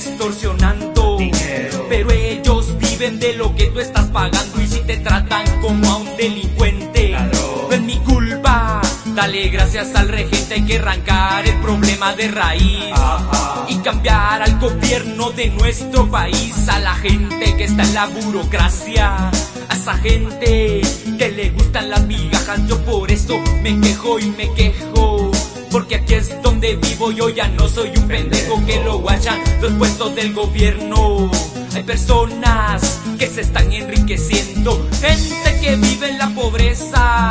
extorsionando. Pero ellos viven de lo que tú estás pagando y si te tratan como a un delincuente, no es mi culpa. Dale gracias al regente, hay que arrancar el problema de raíz y cambiar al gobierno de nuestro país, a la gente que está en la burocracia, a esa gente que le gustan las migajas. Yo por eso me quejo y me quejo. Porque aquí es donde vivo, yo ya no soy un pendejo que lo guachan los puestos del gobierno. Hay personas que se están enriqueciendo, gente que vive en la pobreza.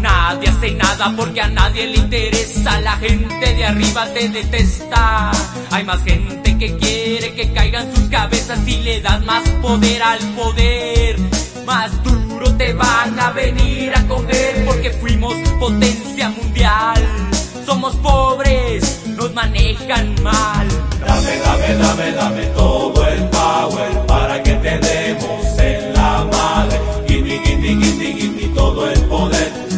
Nadie hace nada porque a nadie le interesa. La gente de arriba te detesta. Hay más gente que quiere que caigan sus cabezas y le das más poder al poder. Manejan mal. Dame, dame, dame, dame todo el power para que te demos en la madre. Give me, give me, todo el poder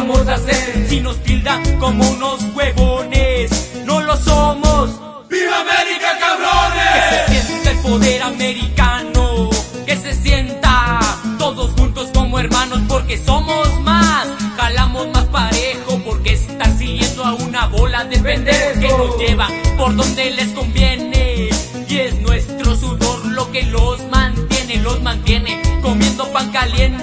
vamos a hacer. Si nos tildan como unos huevones, no lo somos. ¡Viva América, Que cabrones! se sienta el poder americano. Que se sienta todos juntos como hermanos porque somos más. Jalamos más parejo porque estar siguiendo a una bola de pendejos que nos llevan por donde les conviene. Y es nuestro sudor lo que los mantiene, los mantiene comiendo pan caliente.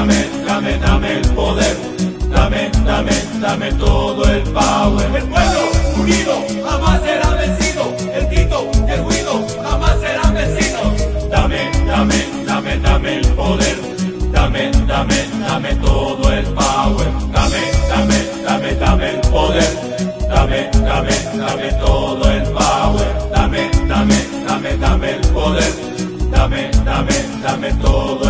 dame, dame, dame el poder, dame, dame, dame todo el power. El pueblo unido jamás será vencido, el grito, el ruido jamás será vencido. Dame, dame, dame, dame el poder, dame, dame, dame todo el power. Dame, dame, dame, dame el poder, dame, dame, dame todo el power. Dame, dame, dame, dame el poder, dame, dame, dame todo el